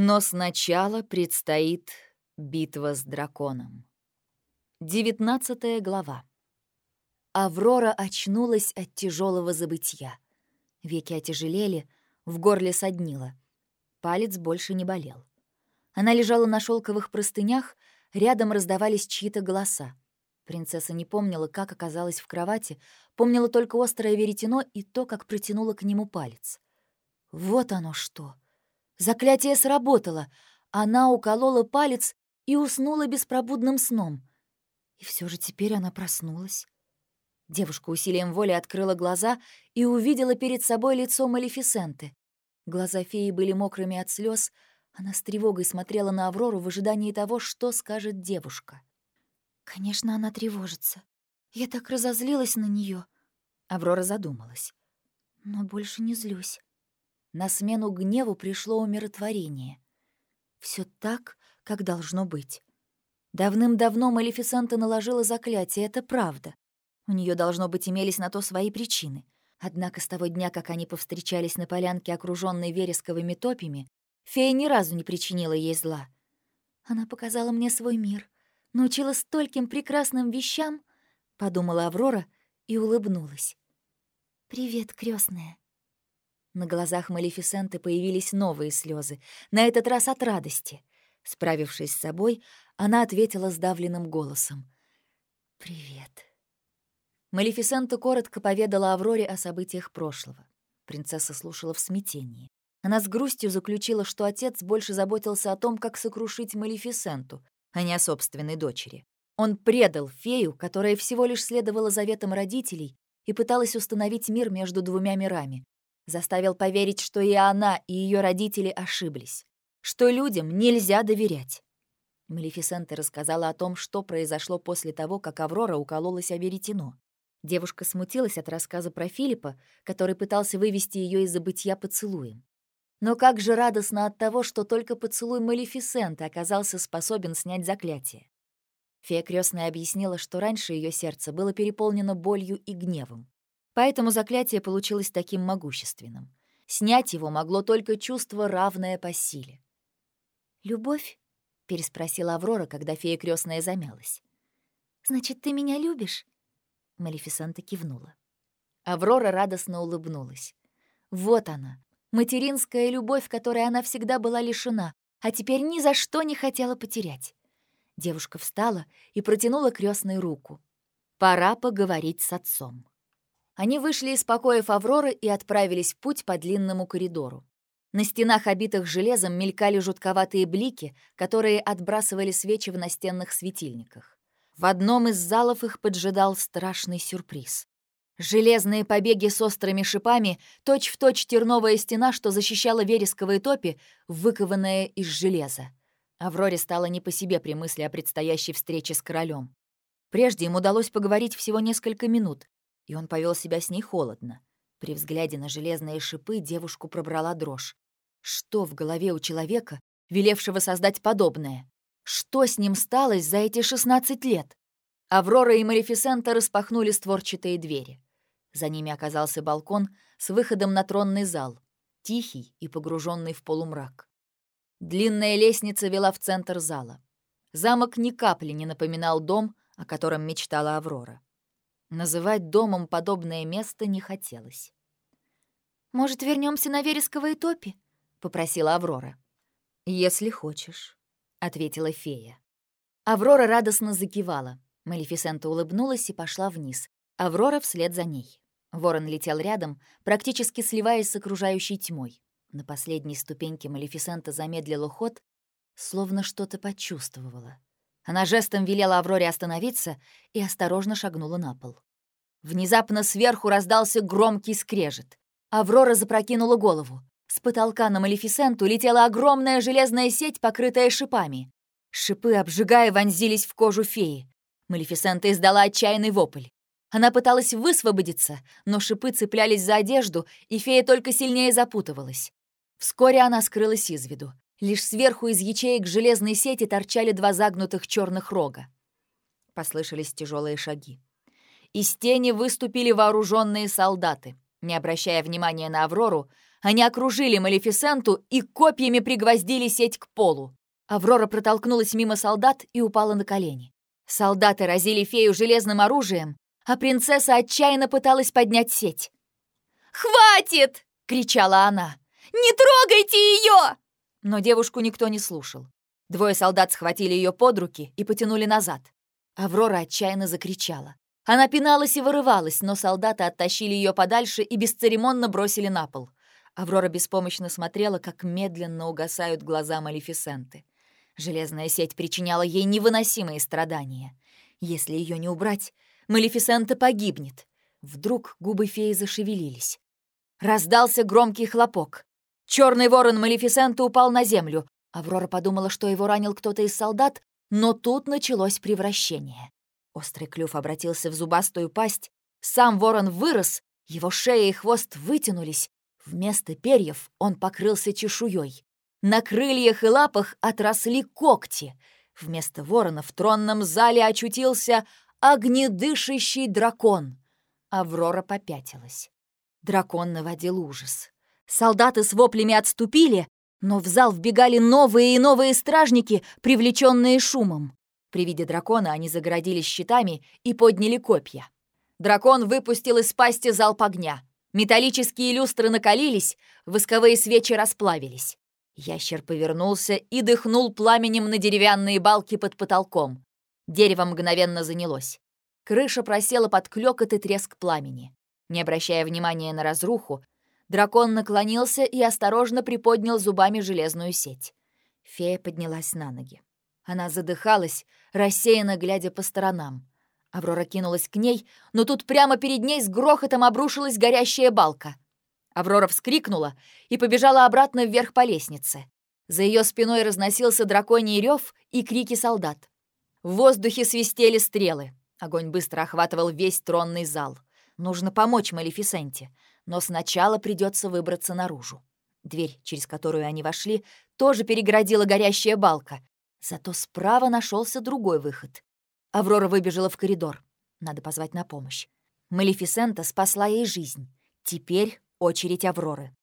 Но сначала предстоит битва с драконом. Девятнадцатая глава. Аврора очнулась от тяжелого забытья. Веки отяжелели, в горле соднило. Палец больше не болел. Она лежала на шелковых простынях, рядом раздавались чьи-то голоса. Принцесса не помнила, как оказалась в кровати, помнила только острое веретено и то, как протянула к нему палец. Вот оно что! Заклятие сработало. Она уколола палец и уснула беспробудным сном. И все же теперь она проснулась. Девушка усилием воли открыла глаза и увидела перед собой лицо Малефисенты. Глаза феи были мокрыми от слез, она с тревогой смотрела на Аврору в ожидании того, что скажет девушка. «Конечно, она тревожится. Я так разозлилась на нее. Аврора задумалась. «Но больше не злюсь». На смену гневу пришло умиротворение. Все так, как должно быть. Давным-давно Малефисента наложила заклятие, это правда. У нее должно быть, имелись на то свои причины. Однако с того дня, как они повстречались на полянке, окруженной вересковыми топями, Фея ни разу не причинила ей зла. Она показала мне свой мир, научила стольким прекрасным вещам, подумала Аврора и улыбнулась. «Привет, крестная. На глазах Малефисенты появились новые слезы, на этот раз от радости. Справившись с собой, она ответила сдавленным голосом. «Привет». Малефисента коротко поведала Авроре о событиях прошлого. Принцесса слушала в смятении. Она с грустью заключила, что отец больше заботился о том, как сокрушить Малефисенту, а не о собственной дочери. Он предал фею, которая всего лишь следовала заветам родителей и пыталась установить мир между двумя мирами. Заставил поверить, что и она, и ее родители ошиблись. Что людям нельзя доверять. Малефисента рассказала о том, что произошло после того, как Аврора укололась о веретено. Девушка смутилась от рассказа про Филиппа, который пытался вывести ее из забытья поцелуем. Но как же радостно от того, что только поцелуй Малефисенты оказался способен снять заклятие. Фея крестная объяснила, что раньше ее сердце было переполнено болью и гневом. Поэтому заклятие получилось таким могущественным. Снять его могло только чувство, равное по силе. «Любовь?» — переспросила Аврора, когда фея крестная замялась. «Значит, ты меня любишь?» Малефисента кивнула. Аврора радостно улыбнулась. Вот она, Материнская любовь, которой она всегда была лишена, а теперь ни за что не хотела потерять. Девушка встала и протянула крестной руку. Пора поговорить с отцом. Они вышли из покоев Авроры и отправились в путь по длинному коридору. На стенах, обитых железом, мелькали жутковатые блики, которые отбрасывали свечи в настенных светильниках. В одном из залов их поджидал страшный сюрприз. Железные побеги с острыми шипами, точь-в-точь терновая стена, что защищала вересковые топи, выкованная из железа. Авроре стало не по себе при мысли о предстоящей встрече с королем. Прежде им удалось поговорить всего несколько минут, и он повел себя с ней холодно. При взгляде на железные шипы девушку пробрала дрожь. Что в голове у человека, велевшего создать подобное? Что с ним сталось за эти 16 лет? Аврора и Малефисента распахнули створчатые двери. За ними оказался балкон с выходом на тронный зал, тихий и погруженный в полумрак. Длинная лестница вела в центр зала. Замок ни капли не напоминал дом, о котором мечтала Аврора. Называть домом подобное место не хотелось. «Может, вернемся на вересковые топи?» — попросила Аврора. «Если хочешь», — ответила фея. Аврора радостно закивала. Малефисента улыбнулась и пошла вниз, Аврора вслед за ней. Ворон летел рядом, практически сливаясь с окружающей тьмой. На последней ступеньке Малефисента замедлила ход, словно что-то почувствовала. Она жестом велела Авроре остановиться и осторожно шагнула на пол. Внезапно сверху раздался громкий скрежет. Аврора запрокинула голову. С потолка на Малефисенту летела огромная железная сеть, покрытая шипами. Шипы, обжигая, вонзились в кожу феи. Малефисента издала отчаянный вопль. Она пыталась высвободиться, но шипы цеплялись за одежду, и фея только сильнее запутывалась. Вскоре она скрылась из виду. Лишь сверху из ячеек железной сети торчали два загнутых черных рога. Послышались тяжелые шаги. Из тени выступили вооруженные солдаты. Не обращая внимания на Аврору, Они окружили Малефисенту и копьями пригвоздили сеть к полу. Аврора протолкнулась мимо солдат и упала на колени. Солдаты разили фею железным оружием, а принцесса отчаянно пыталась поднять сеть. «Хватит!» — кричала она. «Не трогайте ее!» Но девушку никто не слушал. Двое солдат схватили ее под руки и потянули назад. Аврора отчаянно закричала. Она пиналась и вырывалась, но солдаты оттащили ее подальше и бесцеремонно бросили на пол. Аврора беспомощно смотрела, как медленно угасают глаза Малефисенты. Железная сеть причиняла ей невыносимые страдания. Если ее не убрать, Малефисента погибнет. Вдруг губы феи зашевелились. Раздался громкий хлопок. Черный ворон Малефисента упал на землю. Аврора подумала, что его ранил кто-то из солдат, но тут началось превращение. Острый клюв обратился в зубастую пасть, сам ворон вырос, его шея и хвост вытянулись. Вместо перьев он покрылся чешуей. На крыльях и лапах отросли когти. Вместо ворона в тронном зале очутился огнедышащий дракон. Аврора попятилась. Дракон наводил ужас. Солдаты с воплями отступили, но в зал вбегали новые и новые стражники, привлеченные шумом. При виде дракона они загородились щитами и подняли копья. Дракон выпустил из пасти залп огня. Металлические люстры накалились, восковые свечи расплавились. Ящер повернулся и дыхнул пламенем на деревянные балки под потолком. Дерево мгновенно занялось. Крыша просела под клёкот и треск пламени. Не обращая внимания на разруху, Дракон наклонился и осторожно приподнял зубами железную сеть. Фея поднялась на ноги. Она задыхалась, рассеянно глядя по сторонам. Аврора кинулась к ней, но тут прямо перед ней с грохотом обрушилась горящая балка. Аврора вскрикнула и побежала обратно вверх по лестнице. За ее спиной разносился драконий рев и крики солдат. В воздухе свистели стрелы. Огонь быстро охватывал весь тронный зал. Нужно помочь Малефисенте но сначала придется выбраться наружу. Дверь, через которую они вошли, тоже перегородила горящая балка. Зато справа нашелся другой выход. Аврора выбежала в коридор. Надо позвать на помощь. Малефисента спасла ей жизнь. Теперь очередь Авроры.